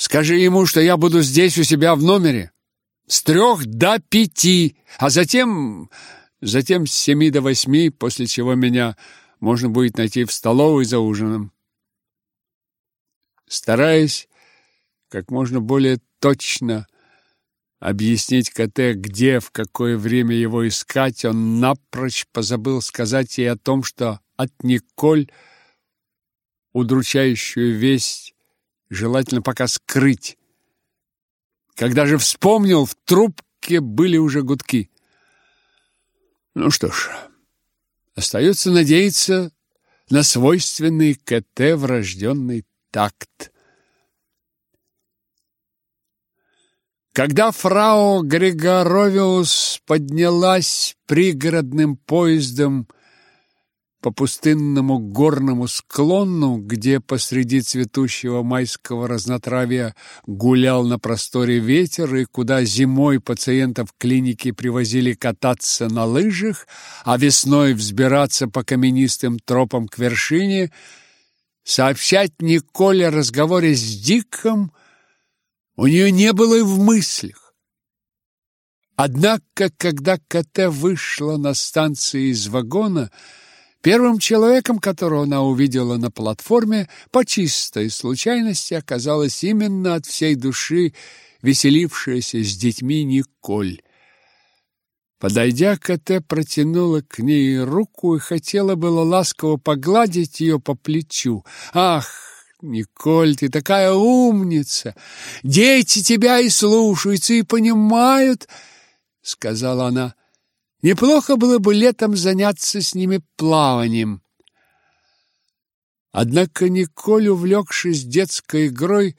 Скажи ему, что я буду здесь у себя в номере с трех до пяти, а затем... затем с семи до восьми, после чего меня можно будет найти в столовой за ужином. Стараясь как можно более точно объяснить КТ, где, в какое время его искать, он напрочь позабыл сказать ей о том, что от Николь удручающую весть желательно пока скрыть. Когда же вспомнил, в трубке были уже гудки. Ну что ж, остается надеяться на свойственный КТ врожденный такт. Когда фрау Григоровиус поднялась пригородным поездом по пустынному горному склону, где посреди цветущего майского разнотравья гулял на просторе ветер и куда зимой пациентов клиники привозили кататься на лыжах, а весной взбираться по каменистым тропам к вершине, сообщать Николе о разговоре с Диком у нее не было и в мыслях. Однако, когда КТ вышла на станции из вагона, Первым человеком, которого она увидела на платформе, по чистой случайности оказалась именно от всей души веселившаяся с детьми Николь. Подойдя к Эте, протянула к ней руку и хотела было ласково погладить ее по плечу. «Ах, Николь, ты такая умница! Дети тебя и слушаются, и понимают!» — сказала она. Неплохо было бы летом заняться с ними плаванием. Однако Николь, увлекшись детской игрой,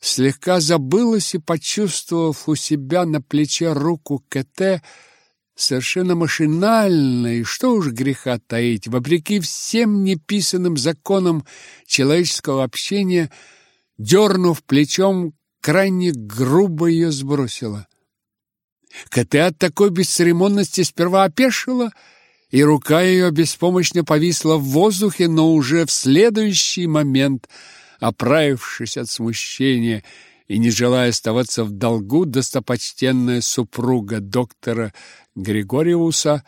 слегка забылась и, почувствовав у себя на плече руку КТ, совершенно машинально, и что уж греха таить, вопреки всем неписанным законам человеческого общения, дернув плечом, крайне грубо ее сбросила. КТ от такой бесцеремонности сперва опешила, и рука ее беспомощно повисла в воздухе, но уже в следующий момент, оправившись от смущения и не желая оставаться в долгу, достопочтенная супруга доктора Григориуса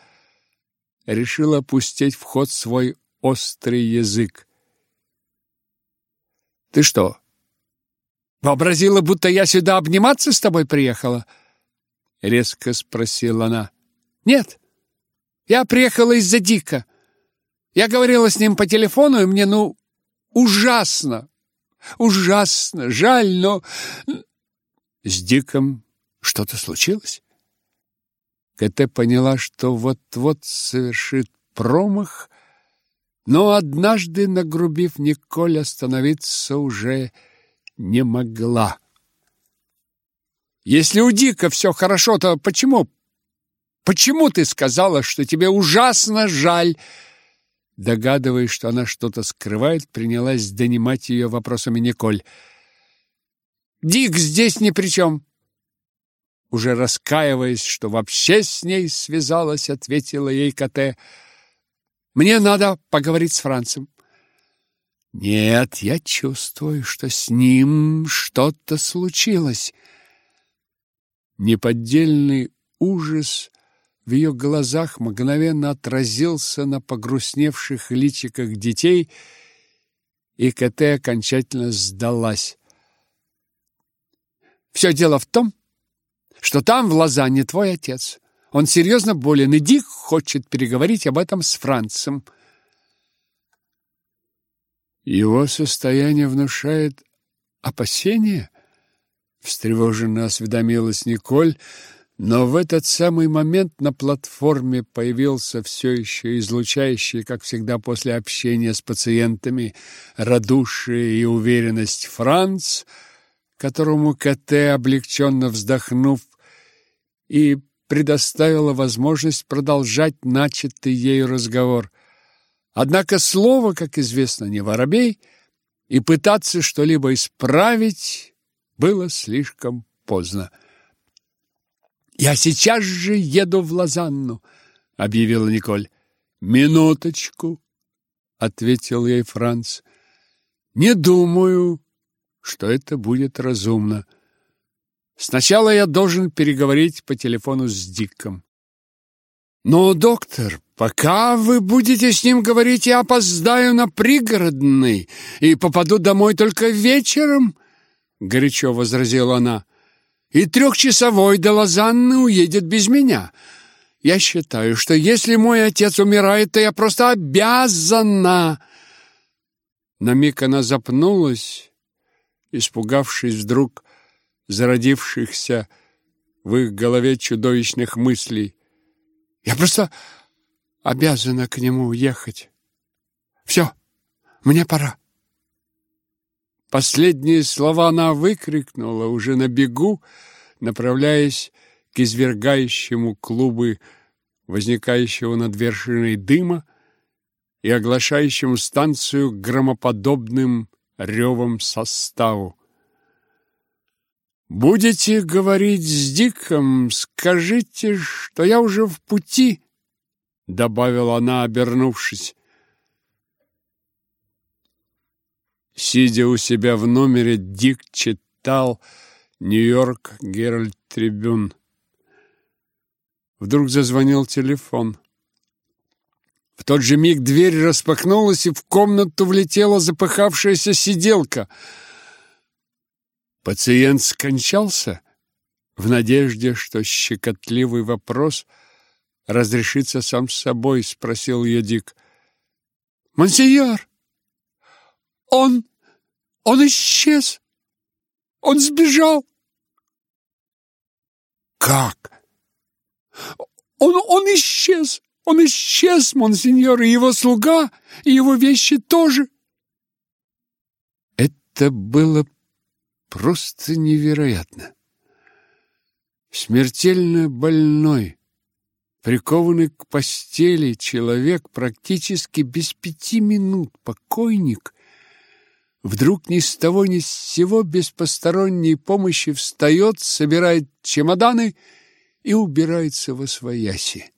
решила пустить в ход свой острый язык. «Ты что, вообразила, будто я сюда обниматься с тобой приехала?» — резко спросила она. «Нет, я приехала из-за Дика. Я говорила с ним по телефону, и мне, ну, ужасно, ужасно, жаль, но...» «С Диком что-то случилось?» КТ поняла, что вот-вот совершит промах, но однажды, нагрубив Николь, остановиться уже не могла. Если у Дика все хорошо, то почему? Почему ты сказала, что тебе ужасно жаль? Догадываясь, что она что-то скрывает, принялась донимать ее вопросами Николь. Дик здесь ни при чем. Уже раскаиваясь, что вообще с ней связалась, ответила ей КТ. Мне надо поговорить с Францем. Нет, я чувствую, что с ним что-то случилось. Неподдельный ужас в ее глазах мгновенно отразился на погрустневших личиках детей, и КТ окончательно сдалась. «Все дело в том, что там в Лозанне твой отец. Он серьезно болен, и Дик хочет переговорить об этом с Францем». Его состояние внушает опасения? Встревоженно осведомилась Николь, но в этот самый момент на платформе появился все еще излучающий, как всегда после общения с пациентами, радушие и уверенность Франц, которому КТ, облегченно вздохнув, и предоставила возможность продолжать начатый ею разговор. Однако слово, как известно, не воробей, и пытаться что-либо исправить было слишком поздно. «Я сейчас же еду в Лозанну», — объявила Николь. «Минуточку», — ответил ей Франц. «Не думаю, что это будет разумно. Сначала я должен переговорить по телефону с Диком. Но, доктор, пока вы будете с ним говорить, я опоздаю на пригородный и попаду домой только вечером, горячо возразила она. И трехчасовой до Лозанны уедет без меня. Я считаю, что если мой отец умирает, то я просто обязана. На миг она запнулась, испугавшись вдруг зародившихся в их голове чудовищных мыслей. Я просто обязана к нему уехать. Все, мне пора. Последние слова она выкрикнула уже на бегу, направляясь к извергающему клубы возникающего над вершиной дыма и оглашающему станцию громоподобным ревом составу. «Будете говорить с Диком, скажите, что я уже в пути», — добавила она, обернувшись. Сидя у себя в номере, Дик читал «Нью-Йорк Геральт Трибюн». Вдруг зазвонил телефон. В тот же миг дверь распахнулась, и в комнату влетела запыхавшаяся сиделка — Пациент скончался в надежде, что щекотливый вопрос разрешится сам собой, спросил ее Дик. Монсеньор, он, он исчез, он сбежал. Как? Он, он исчез, он исчез, монсеньор, и его слуга, и его вещи тоже. Это было Просто невероятно. Смертельно больной, прикованный к постели человек, практически без пяти минут покойник, вдруг ни с того ни с сего без посторонней помощи встает, собирает чемоданы и убирается во свояси.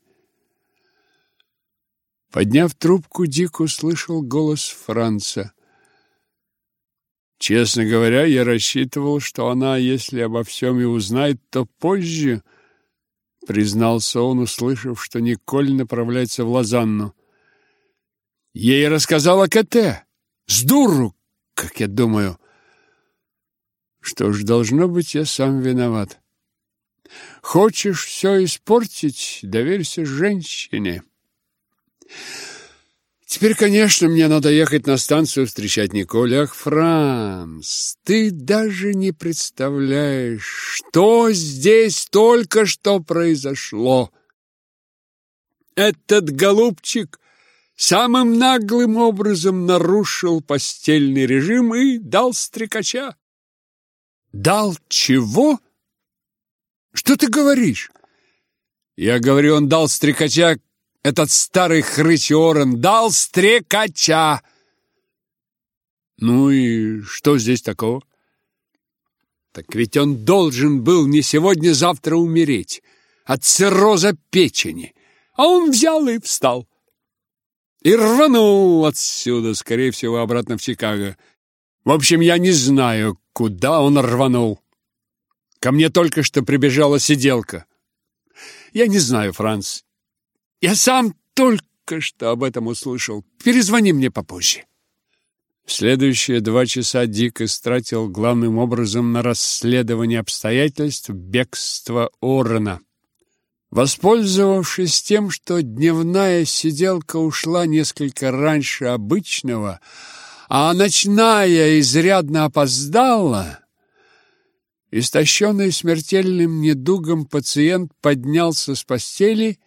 Подняв трубку, Дик услышал голос Франца. Честно говоря, я рассчитывал, что она, если обо всем и узнает, то позже, признался он, услышав, что Николь направляется в Лозанну. Ей рассказала КТ. С дуру, как я думаю. Что ж, должно быть, я сам виноват. Хочешь все испортить, доверься женщине. Теперь, конечно, мне надо ехать на станцию встречать Николь. Ах, Франц, ты даже не представляешь, что здесь только что произошло. Этот голубчик самым наглым образом нарушил постельный режим и дал стрекача. Дал чего? Что ты говоришь? Я говорю, он дал стрекача этот старый хрыч Орен дал стрекача. Ну и что здесь такого? Так ведь он должен был не сегодня-завтра умереть от цирроза печени. А он взял и встал. И рванул отсюда, скорее всего, обратно в Чикаго. В общем, я не знаю, куда он рванул. Ко мне только что прибежала сиделка. Я не знаю, Франц, я сам только что об этом услышал. Перезвони мне попозже. Следующие два часа Дик истратил главным образом на расследование обстоятельств бегства Орена. Воспользовавшись тем, что дневная сиделка ушла несколько раньше обычного, а ночная изрядно опоздала, истощенный смертельным недугом пациент поднялся с постели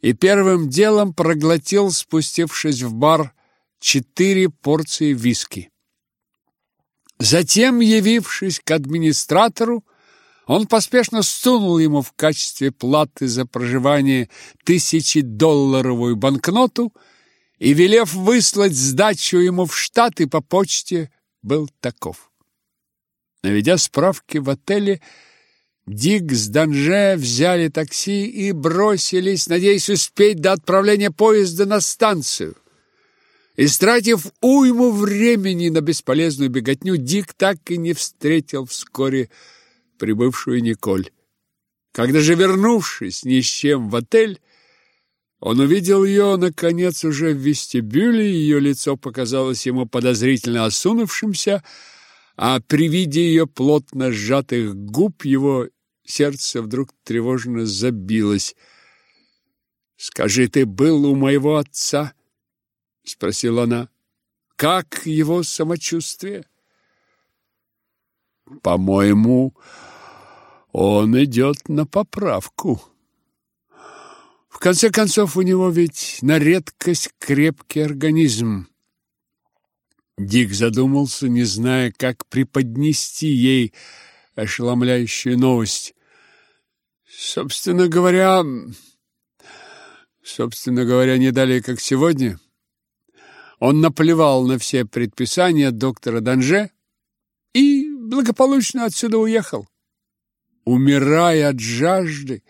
и первым делом проглотил, спустившись в бар, четыре порции виски. Затем, явившись к администратору, он поспешно сунул ему в качестве платы за проживание тысячедолларовую банкноту и, велев выслать сдачу ему в Штаты по почте, был таков. Наведя справки в отеле, Дик с Данже взяли такси и бросились, надеясь успеть до отправления поезда на станцию. Истратив уйму времени на бесполезную беготню, Дик так и не встретил вскоре прибывшую Николь. Когда же, вернувшись ни с чем в отель, он увидел ее, наконец, уже в вестибюле, ее лицо показалось ему подозрительно осунувшимся, а при виде ее плотно сжатых губ его сердце вдруг тревожно забилось. «Скажи, ты был у моего отца?» — спросила она. «Как его самочувствие?» «По-моему, он идет на поправку», в конце концов, у него ведь на редкость крепкий организм. Дик задумался, не зная, как преподнести ей ошеломляющую новость. Собственно говоря, собственно говоря, не далее, как сегодня, он наплевал на все предписания доктора Данже и благополучно отсюда уехал. Умирая от жажды,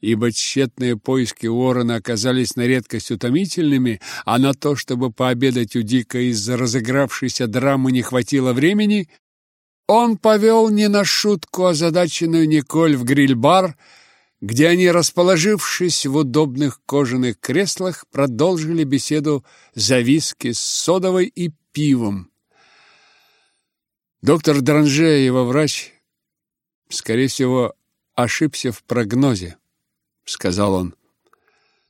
ибо тщетные поиски Уоррена оказались на редкость утомительными, а на то, чтобы пообедать у Дика из-за разыгравшейся драмы не хватило времени, он повел не на шутку озадаченную Николь в гриль-бар, где они, расположившись в удобных кожаных креслах, продолжили беседу за виски с содовой и пивом. Доктор Дранже, его врач, скорее всего, ошибся в прогнозе сказал он.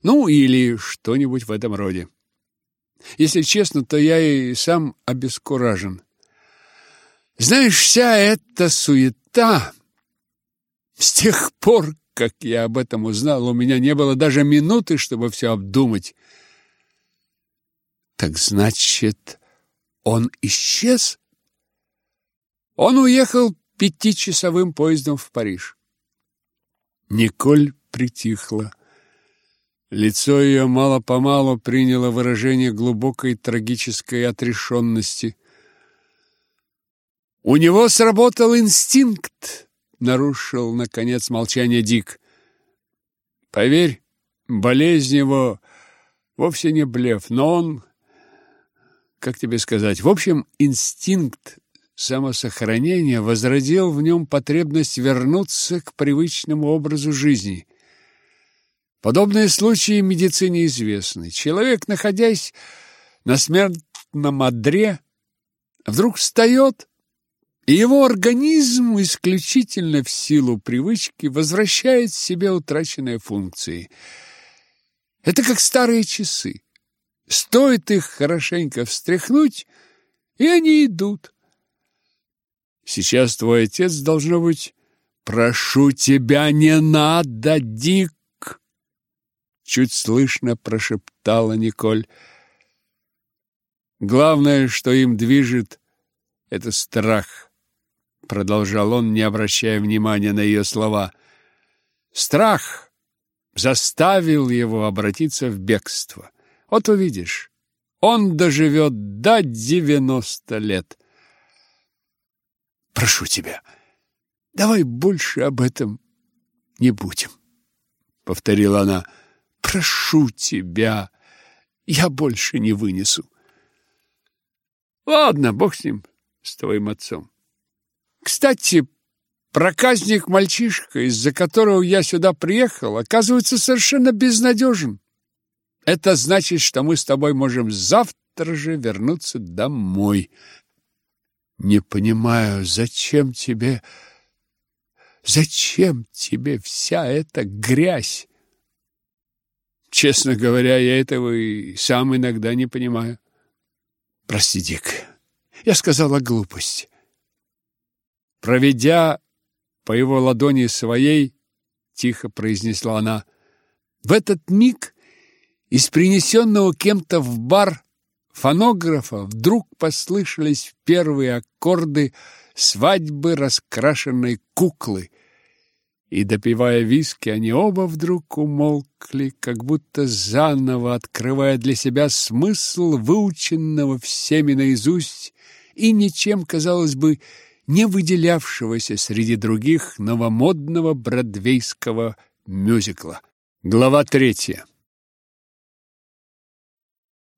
Ну, или что-нибудь в этом роде. Если честно, то я и сам обескуражен. Знаешь, вся эта суета с тех пор, как я об этом узнал, у меня не было даже минуты, чтобы все обдумать. Так значит, он исчез? Он уехал пятичасовым поездом в Париж. Николь притихла. Лицо ее мало-помалу приняло выражение глубокой трагической отрешенности. «У него сработал инстинкт!» — нарушил, наконец, молчание Дик. «Поверь, болезнь его вовсе не блеф, но он, как тебе сказать, в общем, инстинкт самосохранения возродил в нем потребность вернуться к привычному образу жизни. Подобные случаи медицине известны. Человек, находясь на смертном одре, вдруг встает, и его организм исключительно в силу привычки возвращает себе утраченные функции. Это как старые часы. Стоит их хорошенько встряхнуть, и они идут. Сейчас твой отец, должно быть, «Прошу тебя, не надо, Дик!» чуть слышно прошептала Николь. Главное, что им движет это страх, продолжал он, не обращая внимания на ее слова. Страх заставил его обратиться в бегство. Вот увидишь, он доживет до девяносто лет. Прошу тебя, давай больше об этом не будем, повторила она. Прошу тебя, я больше не вынесу. Ладно, бог с ним, с твоим отцом. Кстати, проказник-мальчишка, из-за которого я сюда приехал, оказывается совершенно безнадежен. Это значит, что мы с тобой можем завтра же вернуться домой. Не понимаю, зачем тебе... Зачем тебе вся эта грязь? Честно говоря, я этого и сам иногда не понимаю. Прости, Дик, я сказала глупость. Проведя по его ладони своей, тихо произнесла она, в этот миг из принесенного кем-то в бар фонографа вдруг послышались первые аккорды свадьбы раскрашенной куклы — и, допивая виски, они оба вдруг умолкли, как будто заново открывая для себя смысл выученного всеми наизусть и ничем, казалось бы, не выделявшегося среди других новомодного бродвейского мюзикла. Глава третья.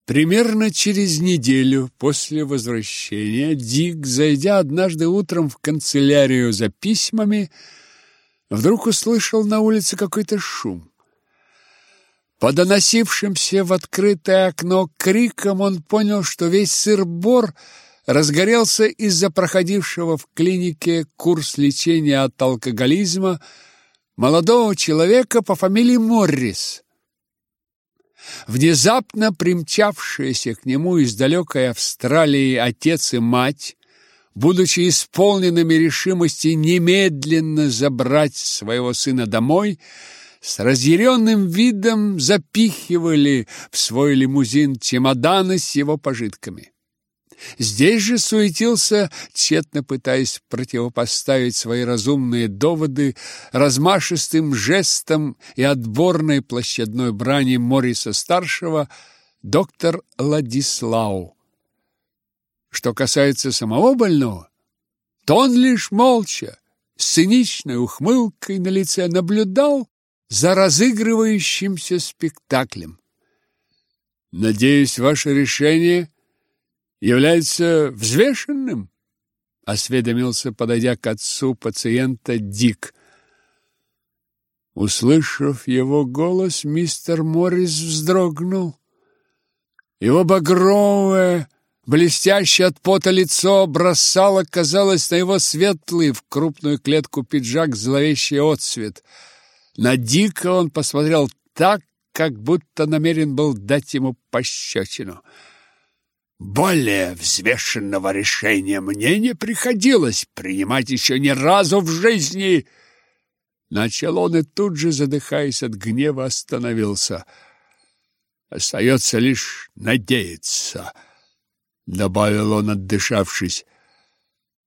Примерно через неделю после возвращения Дик, зайдя однажды утром в канцелярию за письмами, вдруг услышал на улице какой-то шум. По доносившимся в открытое окно криком он понял, что весь сыр-бор разгорелся из-за проходившего в клинике курс лечения от алкоголизма молодого человека по фамилии Моррис. Внезапно примчавшиеся к нему из далекой Австралии отец и мать, будучи исполненными решимости немедленно забрать своего сына домой, с разъяренным видом запихивали в свой лимузин чемоданы с его пожитками. Здесь же суетился, тщетно пытаясь противопоставить свои разумные доводы размашистым жестом и отборной площадной брани Мориса-старшего доктор Ладислау. Что касается самого больного, то он лишь молча, с циничной ухмылкой на лице наблюдал за разыгрывающимся спектаклем. «Надеюсь, ваше решение...» является взвешенным? осведомился, подойдя к отцу пациента Дик. Услышав его голос, мистер Моррис вздрогнул. Его багровое, блестящее от пота лицо бросало, казалось, на его светлый в крупную клетку пиджак зловещий отсвет. На Дика он посмотрел так, как будто намерен был дать ему пощечину. Более взвешенного решения мне не приходилось принимать еще ни разу в жизни. Начал он и тут же, задыхаясь от гнева, остановился. Остается лишь надеяться, добавил он, отдышавшись.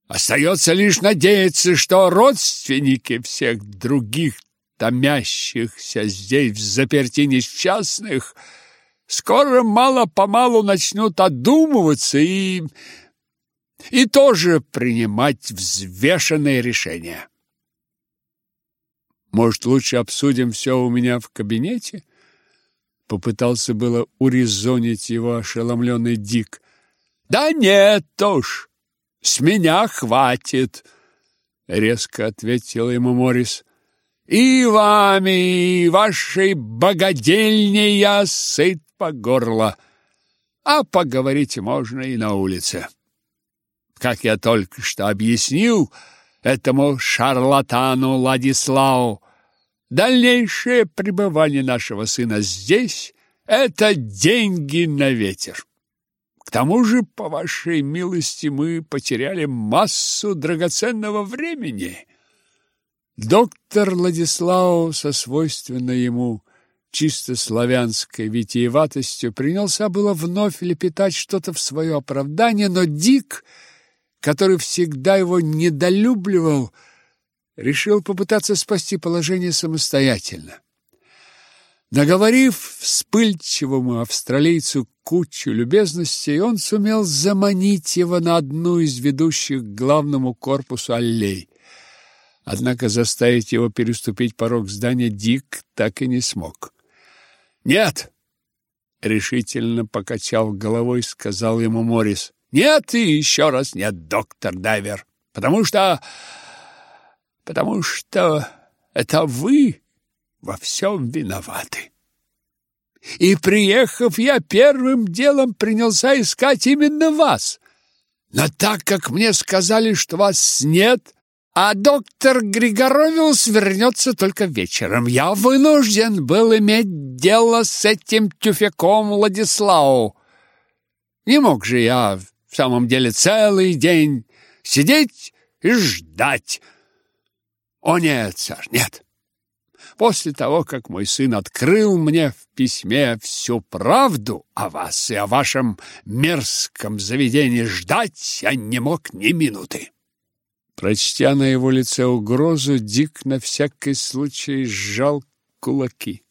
Остается лишь надеяться, что родственники всех других томящихся здесь в заперти несчастных — скоро мало-помалу начнут одумываться и... и тоже принимать взвешенные решения. Может, лучше обсудим все у меня в кабинете? Попытался было урезонить его ошеломленный Дик. Да нет уж, с меня хватит, резко ответил ему Морис. И вами, и вашей богадельней я сыт по горло, а поговорить можно и на улице. Как я только что объяснил этому шарлатану Ладиславу, дальнейшее пребывание нашего сына здесь — это деньги на ветер. К тому же, по вашей милости, мы потеряли массу драгоценного времени. Доктор Владислав со свойственной ему чисто славянской витиеватостью принялся было вновь лепетать что-то в свое оправдание, но Дик, который всегда его недолюбливал, решил попытаться спасти положение самостоятельно. Наговорив вспыльчивому австралийцу кучу любезностей, он сумел заманить его на одну из ведущих к главному корпусу аллей. Однако заставить его переступить порог здания Дик так и не смог. Нет, решительно покачав головой, сказал ему Морис. Нет и еще раз нет, доктор Дайвер, потому что потому что это вы во всем виноваты. И приехав, я первым делом принялся искать именно вас. Но так как мне сказали, что вас нет, а доктор Григоровиус вернется только вечером. Я вынужден был иметь дело с этим тюфяком Владиславу. Не мог же я в самом деле целый день сидеть и ждать. О нет, сэр, нет. После того, как мой сын открыл мне в письме всю правду о вас и о вашем мерзком заведении, ждать я не мог ни минуты. Прочтя на его лице угрозу, Дик на всякий случай сжал кулаки.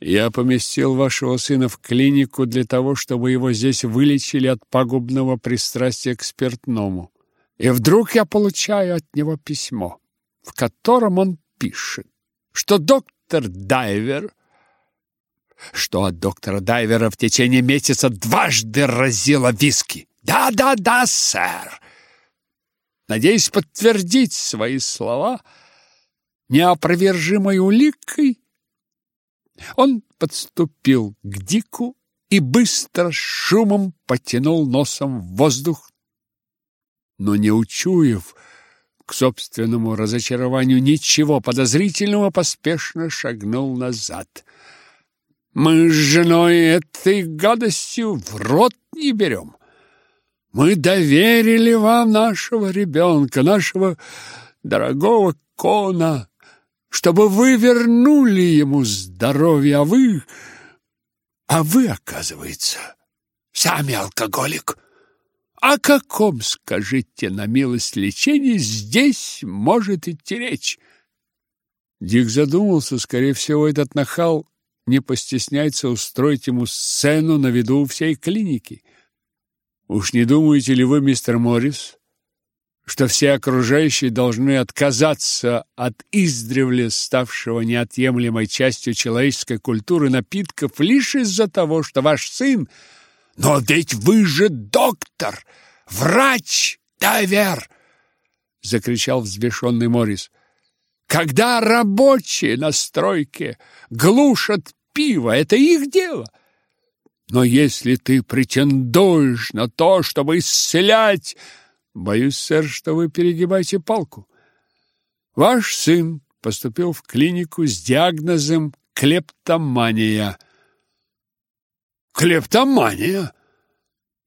«Я поместил вашего сына в клинику для того, чтобы его здесь вылечили от пагубного пристрастия к спиртному. И вдруг я получаю от него письмо, в котором он пишет, что доктор Дайвер что от доктора Дайвера в течение месяца дважды разило виски. Да-да-да, сэр. Надеюсь подтвердить свои слова неопровержимой уликой, он подступил к Дику и быстро шумом потянул носом в воздух, но не учуяв к собственному разочарованию ничего подозрительного, поспешно шагнул назад. Мы с женой этой гадостью в рот не берем. Мы доверили вам нашего ребенка, нашего дорогого Кона, чтобы вы вернули ему здоровье, а вы... А вы, оказывается, сами алкоголик. О каком, скажите на милость лечении, здесь может идти речь? Дик задумался, скорее всего, этот нахал не постесняется устроить ему сцену на виду всей клиники. Уж не думаете ли вы, мистер Моррис, что все окружающие должны отказаться от издревле ставшего неотъемлемой частью человеческой культуры напитков лишь из-за того, что ваш сын... Но ведь вы же доктор, врач, Дайвер! Закричал взбешенный Морис. Когда рабочие на стройке глушат пиво, это их дело. Но если ты претендуешь на то, чтобы исцелять Боюсь, сэр, что вы перегибаете палку. Ваш сын поступил в клинику с диагнозом клептомания. Клептомания?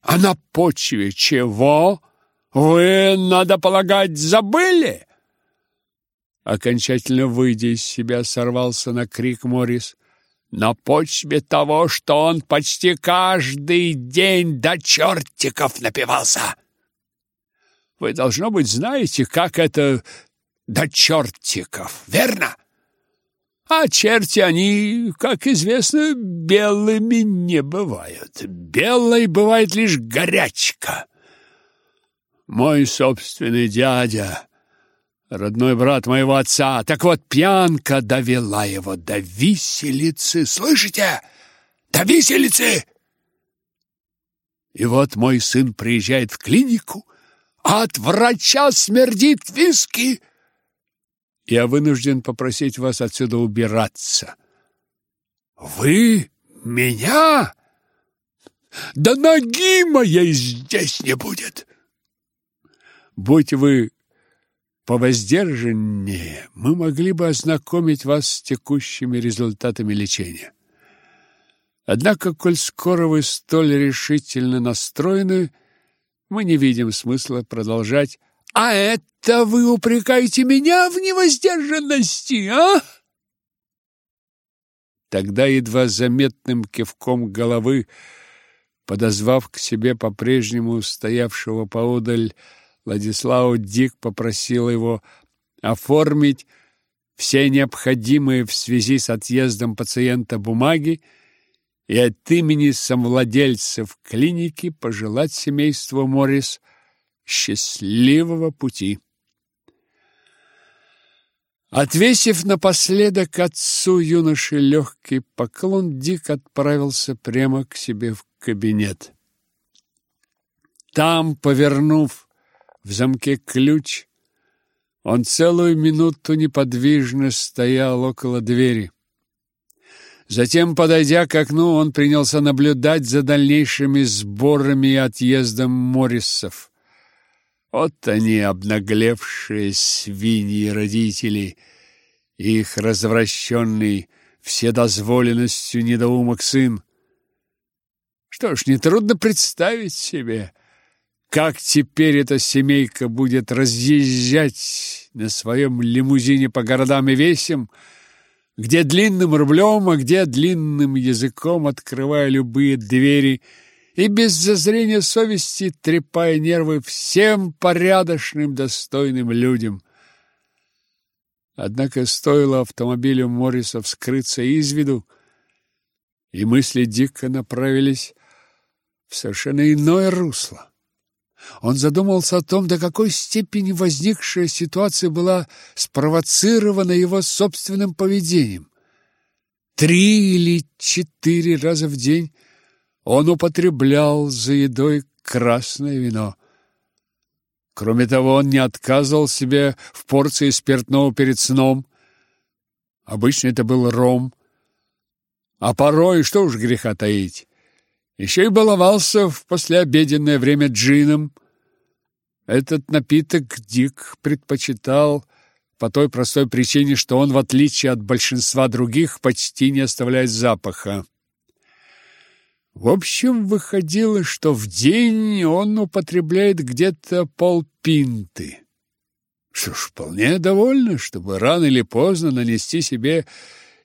А на почве чего? Вы, надо полагать, забыли? Окончательно выйдя из себя, сорвался на крик Морис. На почве того, что он почти каждый день до чертиков напивался. Вы, должно быть, знаете, как это до чертиков, верно? А черти они, как известно, белыми не бывают. Белой бывает лишь горячка. Мой собственный дядя, родной брат моего отца, так вот пьянка довела его до виселицы. Слышите? До виселицы! И вот мой сын приезжает в клинику, от врача смердит виски. Я вынужден попросить вас отсюда убираться. Вы меня? Да ноги моей здесь не будет. Будь вы повоздержаннее, мы могли бы ознакомить вас с текущими результатами лечения. Однако, коль скоро вы столь решительно настроены, мы не видим смысла продолжать. А это вы упрекаете меня в невоздержанности, а? Тогда едва заметным кивком головы, подозвав к себе по-прежнему стоявшего поодаль Владиславу Дик попросил его оформить все необходимые в связи с отъездом пациента бумаги, и от имени совладельцев клиники пожелать семейству Моррис счастливого пути. Отвесив напоследок отцу юноши легкий поклон, Дик отправился прямо к себе в кабинет. Там, повернув в замке ключ, он целую минуту неподвижно стоял около двери. Затем, подойдя к окну, он принялся наблюдать за дальнейшими сборами и отъездом Моррисов. Вот они, обнаглевшие свиньи родители, их развращенный вседозволенностью недоумок сын. Что ж, нетрудно представить себе, как теперь эта семейка будет разъезжать на своем лимузине по городам и весям, где длинным рублем, а где длинным языком, открывая любые двери и без зазрения совести трепая нервы всем порядочным, достойным людям. Однако стоило автомобилю Морриса вскрыться из виду, и мысли дико направились в совершенно иное русло. Он задумался о том, до какой степени возникшая ситуация была спровоцирована его собственным поведением. Три или четыре раза в день он употреблял за едой красное вино. Кроме того, он не отказывал себе в порции спиртного перед сном. Обычно это был ром. А порой, что уж греха таить, еще и баловался в послеобеденное время джином. Этот напиток Дик предпочитал по той простой причине, что он, в отличие от большинства других, почти не оставляет запаха. В общем, выходило, что в день он употребляет где-то полпинты. Что ж, вполне довольно, чтобы рано или поздно нанести себе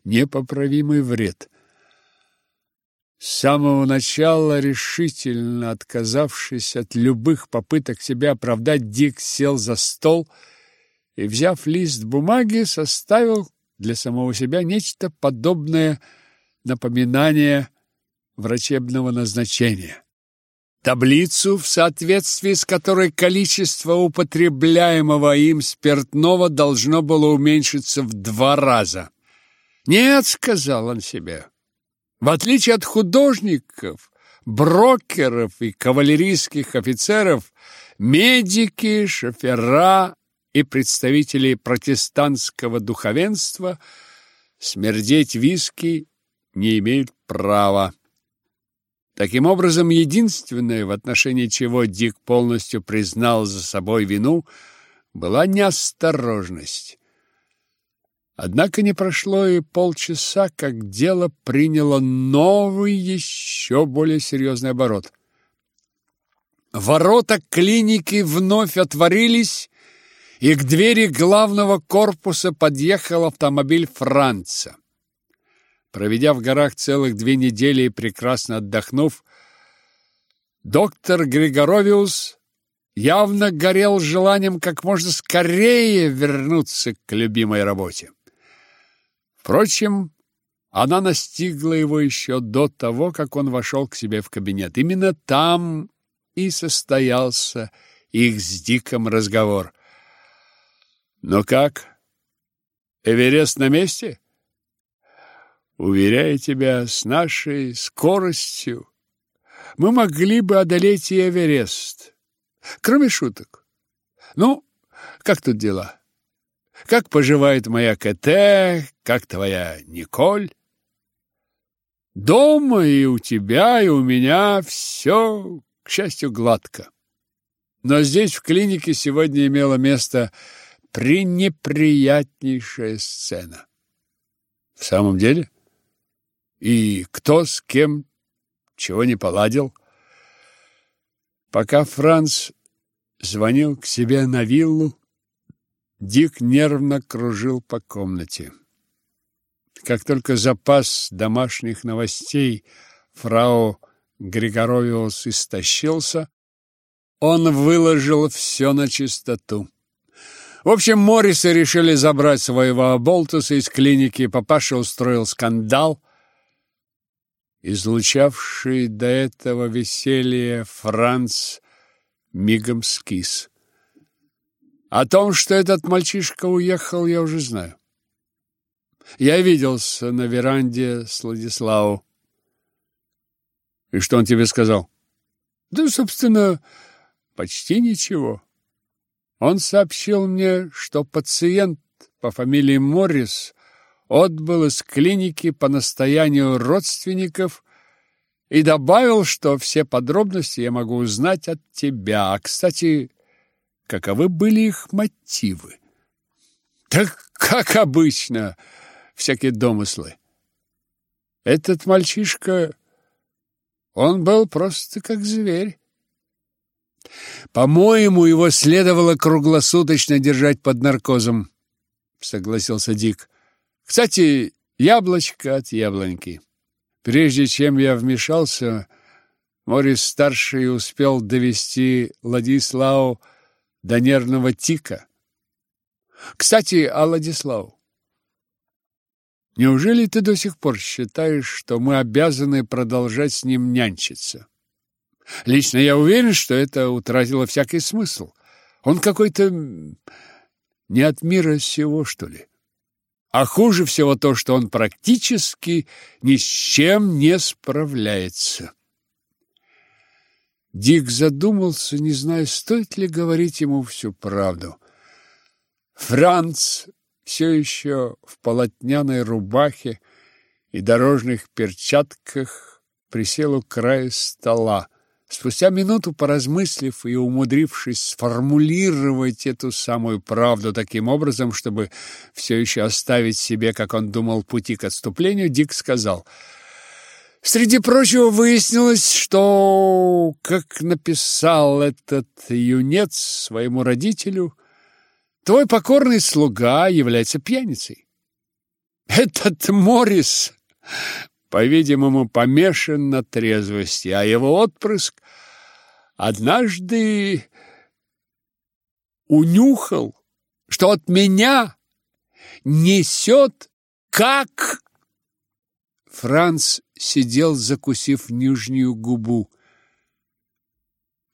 непоправимый вред. С самого начала, решительно отказавшись от любых попыток себя оправдать, Дик сел за стол и, взяв лист бумаги, составил для самого себя нечто подобное напоминание врачебного назначения. Таблицу, в соответствии с которой количество употребляемого им спиртного должно было уменьшиться в два раза. «Нет», — сказал он себе, — «в отличие от художников, брокеров и кавалерийских офицеров, медики, шофера и представители протестантского духовенства смердеть виски не имеют права. Таким образом, единственное, в отношении чего Дик полностью признал за собой вину, была неосторожность. Однако не прошло и полчаса, как дело приняло новый, еще более серьезный оборот. Ворота клиники вновь отворились, и к двери главного корпуса подъехал автомобиль Франца. Проведя в горах целых две недели и прекрасно отдохнув, доктор Григоровиус явно горел желанием как можно скорее вернуться к любимой работе. Впрочем, она настигла его еще до того, как он вошел к себе в кабинет. Именно там и состоялся их с Диком разговор. «Ну как? Эверест на месте?» Уверяю тебя, с нашей скоростью мы могли бы одолеть и Эверест. Кроме шуток. Ну, как тут дела? Как поживает моя КТ? Как твоя Николь? Дома и у тебя, и у меня все, к счастью, гладко. Но здесь, в клинике, сегодня имела место пренеприятнейшая сцена. В самом деле? И кто с кем чего не поладил? Пока Франц звонил к себе на виллу, Дик нервно кружил по комнате. Как только запас домашних новостей фрау Григоровиус истощился, он выложил все на чистоту. В общем, Моррисы решили забрать своего Болтуса из клиники, папаша устроил скандал, излучавший до этого веселье Франц мигом скис. О том, что этот мальчишка уехал, я уже знаю. Я виделся на веранде с Владиславом. И что он тебе сказал? Да, собственно, почти ничего. Он сообщил мне, что пациент по фамилии Моррис отбыл из клиники по настоянию родственников и добавил, что все подробности я могу узнать от тебя. А, кстати, каковы были их мотивы? Так, как обычно, всякие домыслы. Этот мальчишка, он был просто как зверь. По-моему, его следовало круглосуточно держать под наркозом, согласился Дик. Кстати, яблочко от яблоньки. Прежде чем я вмешался, Морис-старший успел довести Владиславу до нервного тика. Кстати, о Владиславу. Неужели ты до сих пор считаешь, что мы обязаны продолжать с ним нянчиться? Лично я уверен, что это утратило всякий смысл. Он какой-то не от мира сего, что ли. А хуже всего то, что он практически ни с чем не справляется. Дик задумался, не зная, стоит ли говорить ему всю правду. Франц все еще в полотняной рубахе и дорожных перчатках присел у края стола. Спустя минуту, поразмыслив и умудрившись сформулировать эту самую правду таким образом, чтобы все еще оставить себе, как он думал, пути к отступлению, Дик сказал, «Среди прочего выяснилось, что, как написал этот юнец своему родителю, твой покорный слуга является пьяницей. Этот Морис по-видимому, помешан на трезвости, а его отпрыск однажды унюхал, что от меня несет как... Франц сидел, закусив нижнюю губу.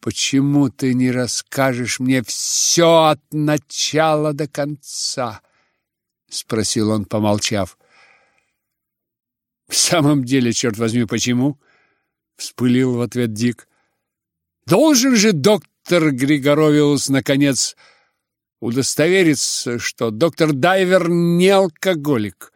«Почему ты не расскажешь мне все от начала до конца?» — спросил он, помолчав. «В самом деле, черт возьми, почему?» — вспылил в ответ Дик. «Должен же доктор Григоровиус, наконец, удостовериться, что доктор Дайвер не алкоголик».